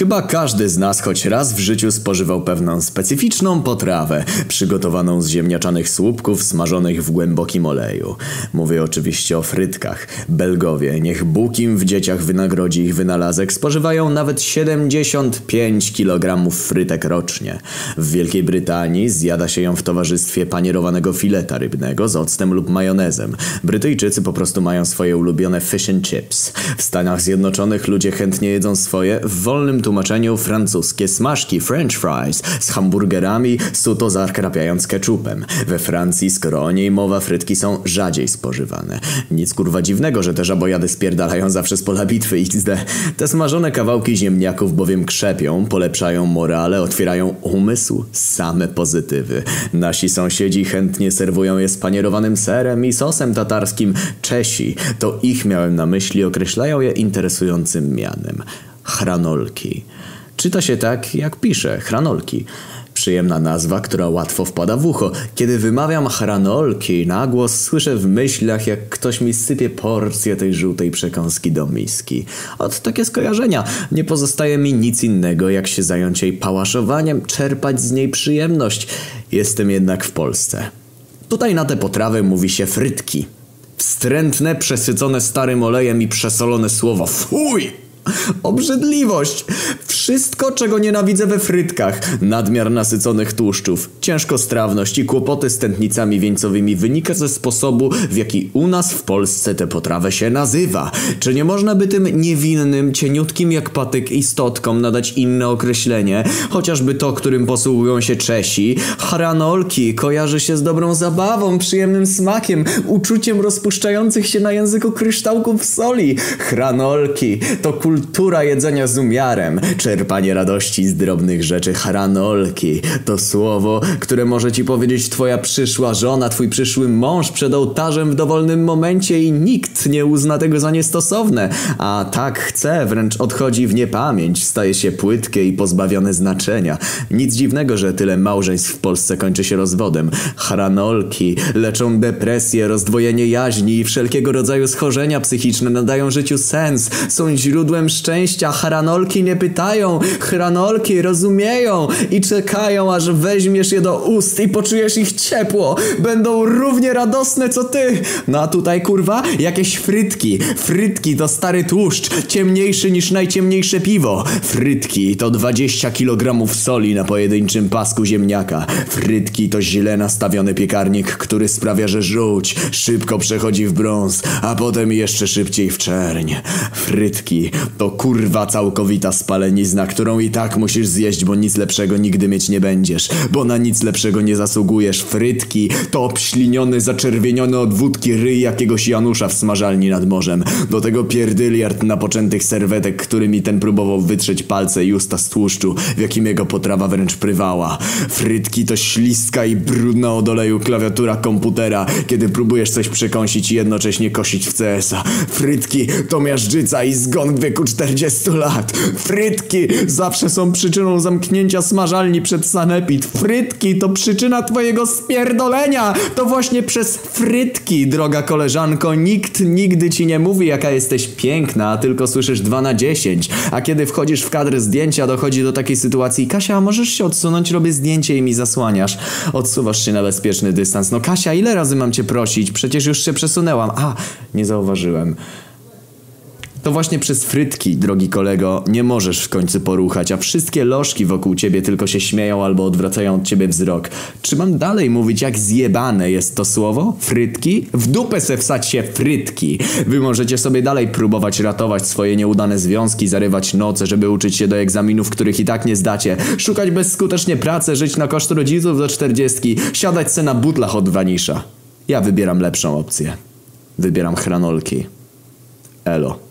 Chyba każdy z nas choć raz w życiu spożywał pewną specyficzną potrawę, przygotowaną z ziemniaczanych słupków smażonych w głębokim oleju. Mówię oczywiście o frytkach. Belgowie, niech Bóg im w dzieciach wynagrodzi ich wynalazek, spożywają nawet 75 kg frytek rocznie. W Wielkiej Brytanii zjada się ją w towarzystwie panierowanego fileta rybnego z octem lub majonezem. Brytyjczycy po prostu mają swoje ulubione fish and chips. W Stanach Zjednoczonych ludzie chętnie jedzą swoje w wolnym tłumaczeniu francuskie smażki french fries z hamburgerami suto zakrapiając keczupem. We Francji, skoro o niej mowa, frytki są rzadziej spożywane. Nic kurwa dziwnego, że te żabojady spierdalają zawsze z pola bitwy XD. Te smażone kawałki ziemniaków bowiem krzepią, polepszają morale, otwierają umysł. Same pozytywy. Nasi sąsiedzi chętnie serwują je z panierowanym serem i sosem tatarskim. Czesi, to ich miałem na myśli, określają je interesującym mianem. Chranolki. Czyta się tak, jak pisze, chranolki. Przyjemna nazwa, która łatwo wpada w ucho. Kiedy wymawiam chranolki, na głos słyszę w myślach, jak ktoś mi sypie porcję tej żółtej przekąski do miski. Od takie skojarzenia. Nie pozostaje mi nic innego, jak się zająć jej pałaszowaniem, czerpać z niej przyjemność. Jestem jednak w Polsce. Tutaj na te potrawy mówi się frytki. Wstrętne, przesycone starym olejem i przesolone słowo. Fuj! Obrzydliwość! Wszystko, czego nienawidzę we frytkach. Nadmiar nasyconych tłuszczów, ciężkostrawność i kłopoty z tętnicami wieńcowymi wynika ze sposobu, w jaki u nas w Polsce tę potrawę się nazywa. Czy nie można by tym niewinnym, cieniutkim jak patyk istotkom nadać inne określenie? Chociażby to, którym posługują się Czesi. Hranolki kojarzy się z dobrą zabawą, przyjemnym smakiem, uczuciem rozpuszczających się na języku kryształków soli. Hranolki to kultura jedzenia z umiarem, czerpanie radości z drobnych rzeczy hranolki. To słowo, które może ci powiedzieć twoja przyszła żona, twój przyszły mąż przed ołtarzem w dowolnym momencie i nikt nie uzna tego za niestosowne. A tak chce, wręcz odchodzi w niepamięć, staje się płytkie i pozbawione znaczenia. Nic dziwnego, że tyle małżeństw w Polsce kończy się rozwodem. Hranolki leczą depresję, rozdwojenie jaźni i wszelkiego rodzaju schorzenia psychiczne nadają życiu sens, są źródłem szczęścia. Hranolki nie pytają, hranolki rozumieją i czekają, aż weźmiesz je do ust i poczujesz ich ciepło. Będą równie radosne co ty. No a tutaj kurwa jakieś frytki. Frytki to stary tłuszcz, ciemniejszy niż najciemniejsze piwo. Frytki to 20 kg soli na pojedynczym pasku ziemniaka. Frytki to źle nastawiony piekarnik, który sprawia, że żółć szybko przechodzi w brąz, a potem jeszcze szybciej w czerń. Frytki to kurwa całkowita spalenizna, którą i tak musisz zjeść, bo nic lepszego nigdy mieć nie będziesz, bo na nic lepszego nie zasługujesz. Frytki to obśliniony, zaczerwieniony od wódki ryj jakiegoś Janusza w smażalni nad morzem. Do tego pierdyliard napoczętych serwetek, którymi ten próbował wytrzeć palce i usta z tłuszczu, w jakim jego potrawa wręcz prywała. Frytki to ślistka i brudna od oleju klawiatura komputera, kiedy próbujesz coś przekąsić i jednocześnie kosić w CS-a. Frytki to miażdżyca i zgon w wieku 40 lat. Frytki zawsze są przyczyną zamknięcia smażalni przed Sanepid. Frytki to przyczyna twojego spierdolenia. To właśnie przez frytki, droga koleżanko, nikt nigdy ci nie mówi jaka jesteś piękna, tylko słyszysz 2 na 10. A kiedy wchodzisz w kadr zdjęcia, dochodzi do takiej sytuacji, Kasia, możesz się odsunąć, robię zdjęcie i mi zasłaniasz. Odsuwasz się na bezpieczny dystans. No Kasia, ile razy mam cię prosić? Przecież już się przesunęłam. A, nie zauważyłem. To właśnie przez frytki, drogi kolego, nie możesz w końcu poruchać, a wszystkie lożki wokół ciebie tylko się śmieją albo odwracają od ciebie wzrok. Czy mam dalej mówić, jak zjebane jest to słowo? Frytki? W dupę se wsać się frytki. Wy możecie sobie dalej próbować ratować swoje nieudane związki, zarywać noce, żeby uczyć się do egzaminów, których i tak nie zdacie, szukać bezskutecznie pracy, żyć na koszt rodziców do czterdziestki, siadać se na butlach od wanisza. Ja wybieram lepszą opcję. Wybieram chranolki. Elo.